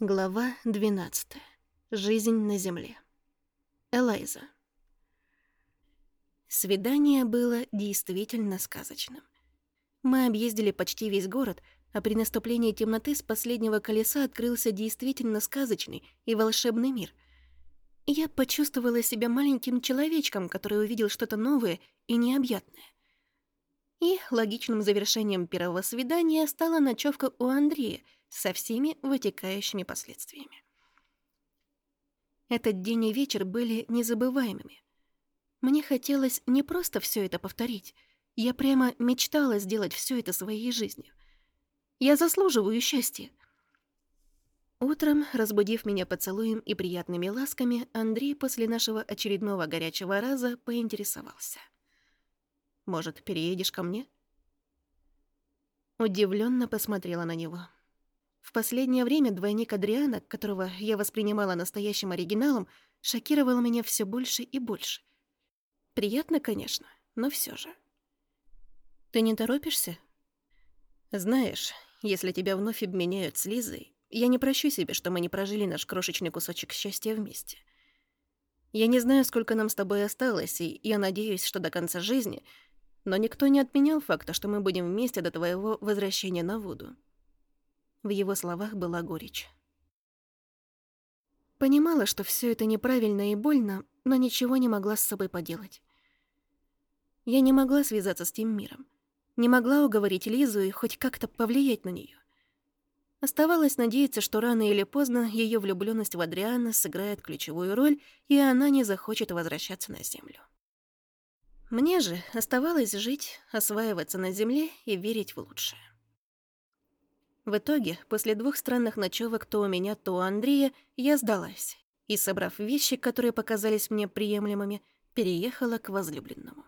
Глава 12. Жизнь на земле. Элайза. Свидание было действительно сказочным. Мы объездили почти весь город, а при наступлении темноты с последнего колеса открылся действительно сказочный и волшебный мир. Я почувствовала себя маленьким человечком, который увидел что-то новое и необъятное. И логичным завершением первого свидания стала ночевка у Андрея — со всеми вытекающими последствиями. Этот день и вечер были незабываемыми. Мне хотелось не просто все это повторить, я прямо мечтала сделать все это своей жизнью. Я заслуживаю счастья. Утром, разбудив меня поцелуем и приятными ласками, Андрей после нашего очередного горячего раза поинтересовался. «Может, переедешь ко мне?» Удивленно посмотрела на него. В последнее время двойник Адриана, которого я воспринимала настоящим оригиналом, шокировал меня все больше и больше. Приятно, конечно, но все же. Ты не торопишься? Знаешь, если тебя вновь обменяют с Лизой, я не прощу себе, что мы не прожили наш крошечный кусочек счастья вместе. Я не знаю, сколько нам с тобой осталось, и я надеюсь, что до конца жизни, но никто не отменял факта, что мы будем вместе до твоего возвращения на воду. В его словах была горечь. Понимала, что все это неправильно и больно, но ничего не могла с собой поделать. Я не могла связаться с тем миром. Не могла уговорить Лизу и хоть как-то повлиять на нее. Оставалось надеяться, что рано или поздно ее влюбленность в Адриана сыграет ключевую роль, и она не захочет возвращаться на Землю. Мне же оставалось жить, осваиваться на Земле и верить в лучшее. В итоге, после двух странных ночевок то у меня, то у Андрея, я сдалась и, собрав вещи, которые показались мне приемлемыми, переехала к возлюбленному.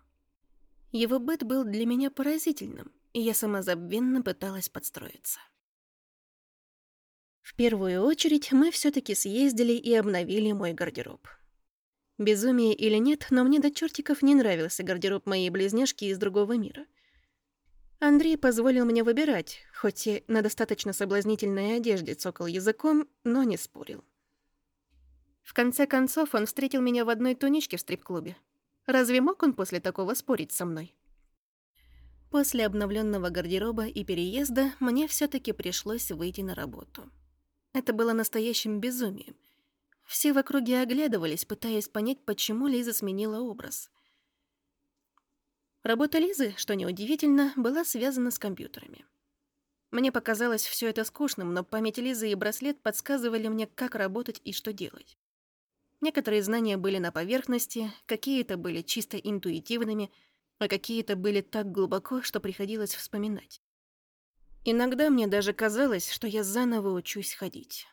Его быт был для меня поразительным, и я самозабвенно пыталась подстроиться. В первую очередь мы все таки съездили и обновили мой гардероб. Безумие или нет, но мне до чертиков не нравился гардероб моей близняшки из другого мира — Андрей позволил мне выбирать, хоть и на достаточно соблазнительной одежде цокал языком, но не спорил. В конце концов, он встретил меня в одной туничке в стрип-клубе. Разве мог он после такого спорить со мной? После обновленного гардероба и переезда мне все таки пришлось выйти на работу. Это было настоящим безумием. Все в округе оглядывались, пытаясь понять, почему Лиза сменила образ — Работа Лизы, что неудивительно, была связана с компьютерами. Мне показалось все это скучным, но память Лизы и браслет подсказывали мне, как работать и что делать. Некоторые знания были на поверхности, какие-то были чисто интуитивными, а какие-то были так глубоко, что приходилось вспоминать. Иногда мне даже казалось, что я заново учусь ходить.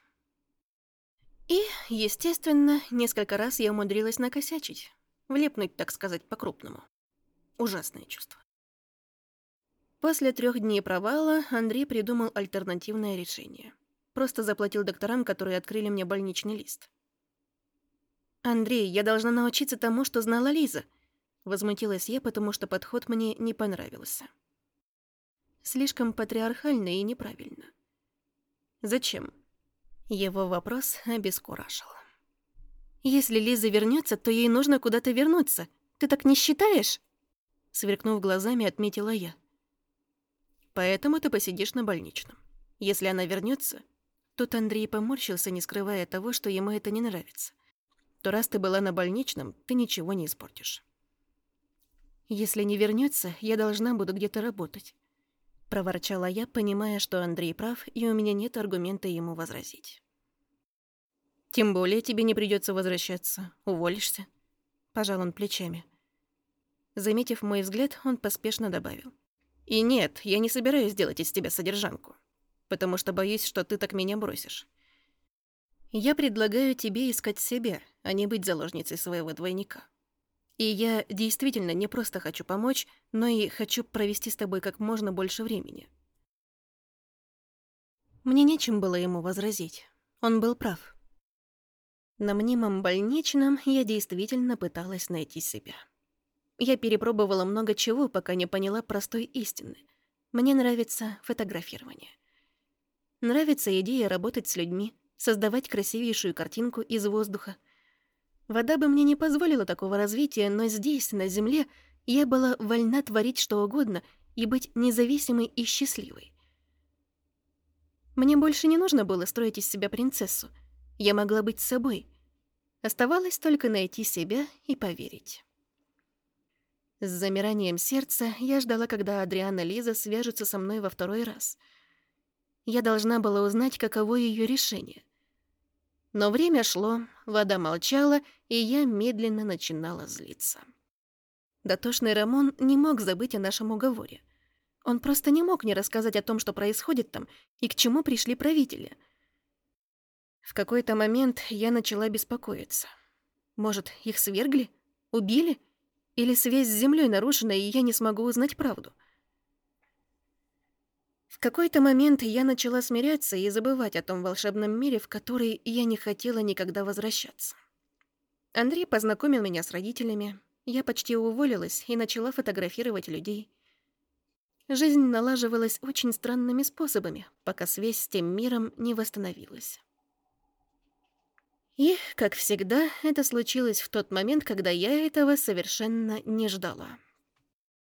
И, естественно, несколько раз я умудрилась накосячить, влепнуть, так сказать, по-крупному. Ужасное чувство. После трех дней провала Андрей придумал альтернативное решение. Просто заплатил докторам, которые открыли мне больничный лист. «Андрей, я должна научиться тому, что знала Лиза», — возмутилась я, потому что подход мне не понравился. Слишком патриархально и неправильно. «Зачем?» Его вопрос обескуражил. «Если Лиза вернется, то ей нужно куда-то вернуться. Ты так не считаешь?» Сверкнув глазами, отметила я. Поэтому ты посидишь на больничном. Если она вернется, Тут Андрей поморщился, не скрывая того, что ему это не нравится. То раз ты была на больничном, ты ничего не испортишь. Если не вернется, я должна буду где-то работать. Проворчала я, понимая, что Андрей прав, и у меня нет аргумента ему возразить. Тем более тебе не придется возвращаться. Уволишься. Пожал он плечами. Заметив мой взгляд, он поспешно добавил. «И нет, я не собираюсь делать из тебя содержанку, потому что боюсь, что ты так меня бросишь. Я предлагаю тебе искать себя, а не быть заложницей своего двойника. И я действительно не просто хочу помочь, но и хочу провести с тобой как можно больше времени». Мне нечем было ему возразить. Он был прав. На мнимом больничном я действительно пыталась найти себя. Я перепробовала много чего, пока не поняла простой истины. Мне нравится фотографирование. Нравится идея работать с людьми, создавать красивейшую картинку из воздуха. Вода бы мне не позволила такого развития, но здесь, на Земле, я была вольна творить что угодно и быть независимой и счастливой. Мне больше не нужно было строить из себя принцессу. Я могла быть собой. Оставалось только найти себя и поверить. С замиранием сердца я ждала, когда Адриана Лиза свяжется со мной во второй раз. Я должна была узнать, каково ее решение. Но время шло, вода молчала, и я медленно начинала злиться. Дотошный Рамон не мог забыть о нашем уговоре. Он просто не мог не рассказать о том, что происходит там и к чему пришли правители. В какой-то момент я начала беспокоиться. Может, их свергли? Убили? Или связь с землей нарушена, и я не смогу узнать правду? В какой-то момент я начала смиряться и забывать о том волшебном мире, в который я не хотела никогда возвращаться. Андрей познакомил меня с родителями, я почти уволилась и начала фотографировать людей. Жизнь налаживалась очень странными способами, пока связь с тем миром не восстановилась. И, как всегда, это случилось в тот момент, когда я этого совершенно не ждала.